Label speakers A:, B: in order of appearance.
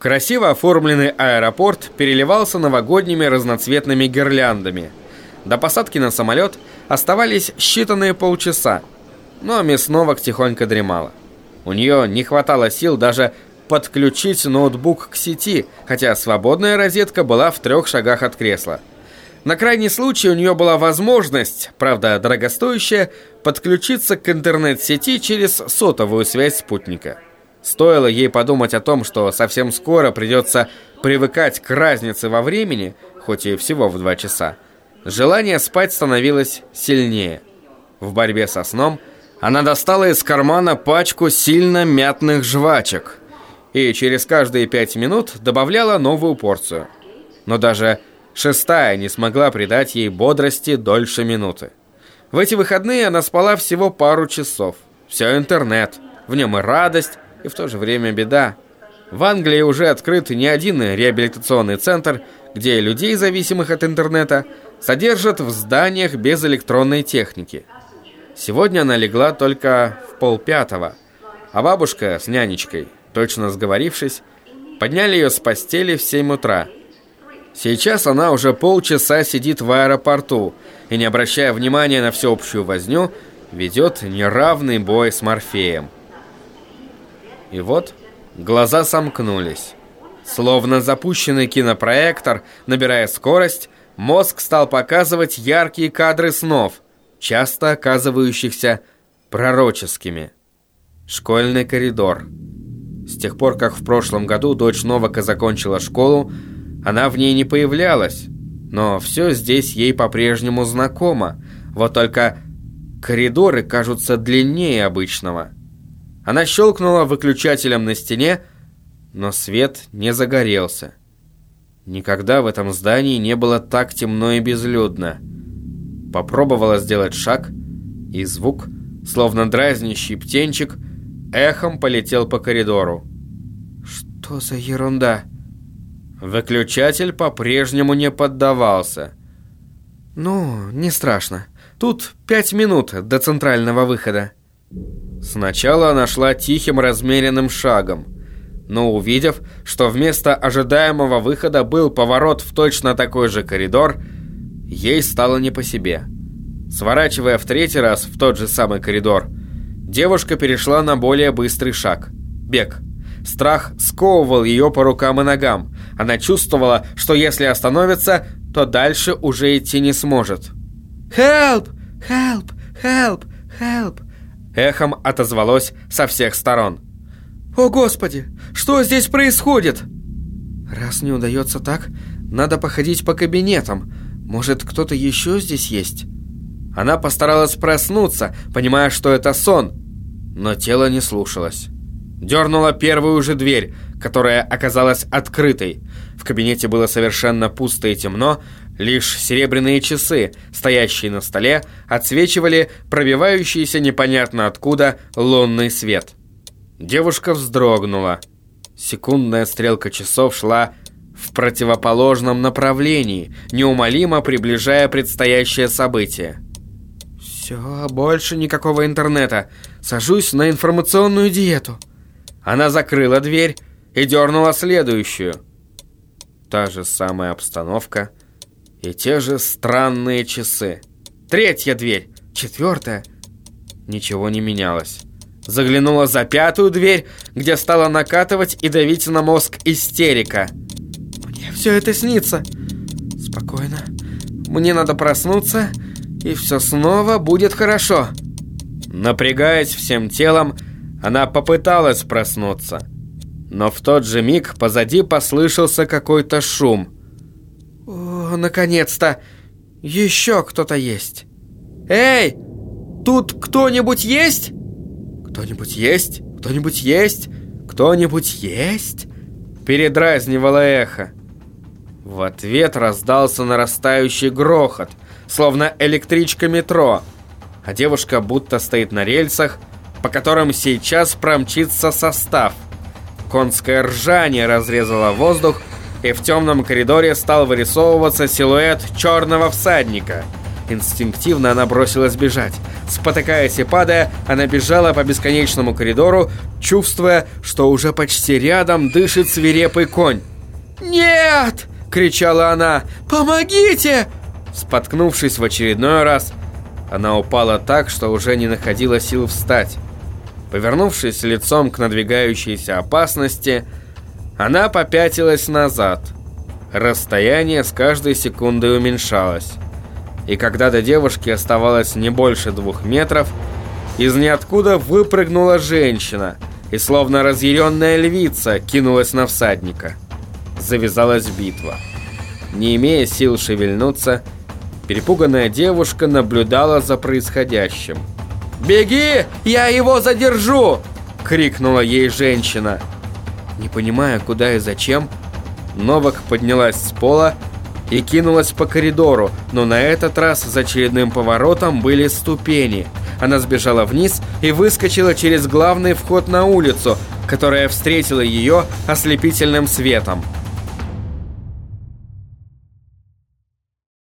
A: Красиво оформленный аэропорт переливался новогодними разноцветными гирляндами. До посадки на самолет оставались считанные полчаса, но мисс Новак тихонько дремала. У нее не хватало сил даже подключить ноутбук к сети, хотя свободная розетка была в трех шагах от кресла. На крайний случай у нее была возможность, правда дорогостоящая, подключиться к интернет-сети через сотовую связь спутника. Стоило ей подумать о том, что совсем скоро придется привыкать к разнице во времени, хоть и всего в два часа, желание спать становилось сильнее. В борьбе со сном она достала из кармана пачку сильно мятных жвачек и через каждые пять минут добавляла новую порцию. Но даже Шестая не смогла придать ей бодрости дольше минуты. В эти выходные она спала всего пару часов. Все интернет. В нем и радость, и в то же время беда. В Англии уже открыт не один реабилитационный центр, где людей, зависимых от интернета, содержат в зданиях без электронной техники. Сегодня она легла только в полпятого, а бабушка с нянечкой, точно сговорившись, подняли ее с постели в 7 утра – Сейчас она уже полчаса сидит в аэропорту и, не обращая внимания на всеобщую возню, ведет неравный бой с Морфеем. И вот глаза сомкнулись. Словно запущенный кинопроектор, набирая скорость, мозг стал показывать яркие кадры снов, часто оказывающихся пророческими. Школьный коридор. С тех пор, как в прошлом году дочь Новака закончила школу, она в ней не появлялась, но все здесь ей по-прежнему знакомо, вот только коридоры кажутся длиннее обычного. Она щелкнула выключателем на стене, но свет не загорелся. Никогда в этом здании не было так темно и безлюдно. Попробовала сделать шаг, и звук, словно дразнящий птенчик, эхом полетел по коридору. «Что за ерунда?» Выключатель по-прежнему не поддавался. «Ну, не страшно. Тут пять минут до центрального выхода». Сначала она шла тихим размеренным шагом, но увидев, что вместо ожидаемого выхода был поворот в точно такой же коридор, ей стало не по себе. Сворачивая в третий раз в тот же самый коридор, девушка перешла на более быстрый шаг – бег – Страх сковывал ее по рукам и ногам. Она чувствовала, что если остановится, то дальше уже идти не сможет. «Help! Help! Help! Help!» Эхом отозвалось со всех сторон. «О, Господи! Что здесь происходит?» «Раз не удается так, надо походить по кабинетам. Может, кто-то еще здесь есть?» Она постаралась проснуться, понимая, что это сон, но тело не слушалось. Дернула первую же дверь, которая оказалась открытой. В кабинете было совершенно пусто и темно, лишь серебряные часы, стоящие на столе, отсвечивали пробивающийся непонятно откуда лунный свет. Девушка вздрогнула. Секундная стрелка часов шла в противоположном направлении, неумолимо приближая предстоящее событие. «Все, больше никакого интернета. Сажусь на информационную диету». Она закрыла дверь и дернула следующую. Та же самая обстановка и те же странные часы. Третья дверь, четвертая. Ничего не менялось. Заглянула за пятую дверь, где стала накатывать и давить на мозг истерика. Мне все это снится. Спокойно. Мне надо проснуться, и все снова будет хорошо. Напрягаясь всем телом, она попыталась проснуться, но в тот же миг позади послышался какой-то шум. «О, наконец-то! Еще кто-то есть!» «Эй! Тут кто-нибудь есть?» «Кто-нибудь есть? Кто-нибудь есть? Кто-нибудь есть?» Передразнивало эхо. В ответ раздался нарастающий грохот, словно электричка метро, а девушка будто стоит на рельсах, по которым сейчас промчится состав. Конское ржание разрезало воздух, и в темном коридоре стал вырисовываться силуэт черного всадника. Инстинктивно она бросилась бежать. Спотыкаясь и падая, она бежала по бесконечному коридору, чувствуя, что уже почти рядом дышит свирепый конь. «Нет!» — кричала она. «Помогите!» Споткнувшись в очередной раз, она упала так, что уже не находила сил встать. Повернувшись лицом к надвигающейся опасности, она попятилась назад. Расстояние с каждой секундой уменьшалось и когда до девушки оставалось не больше двух метров, из ниоткуда выпрыгнула женщина и, словно разъяренная львица, кинулась на всадника. Завязалась битва. Не имея сил шевельнуться, перепуганная девушка наблюдала за происходящим. «Беги! Я его задержу!» — крикнула ей женщина. Не понимая, куда и зачем, Новак поднялась с пола и кинулась по коридору, но на этот раз за очередным поворотом были ступени. Она сбежала вниз и выскочила через главный вход на улицу, которая встретила ее ослепительным светом.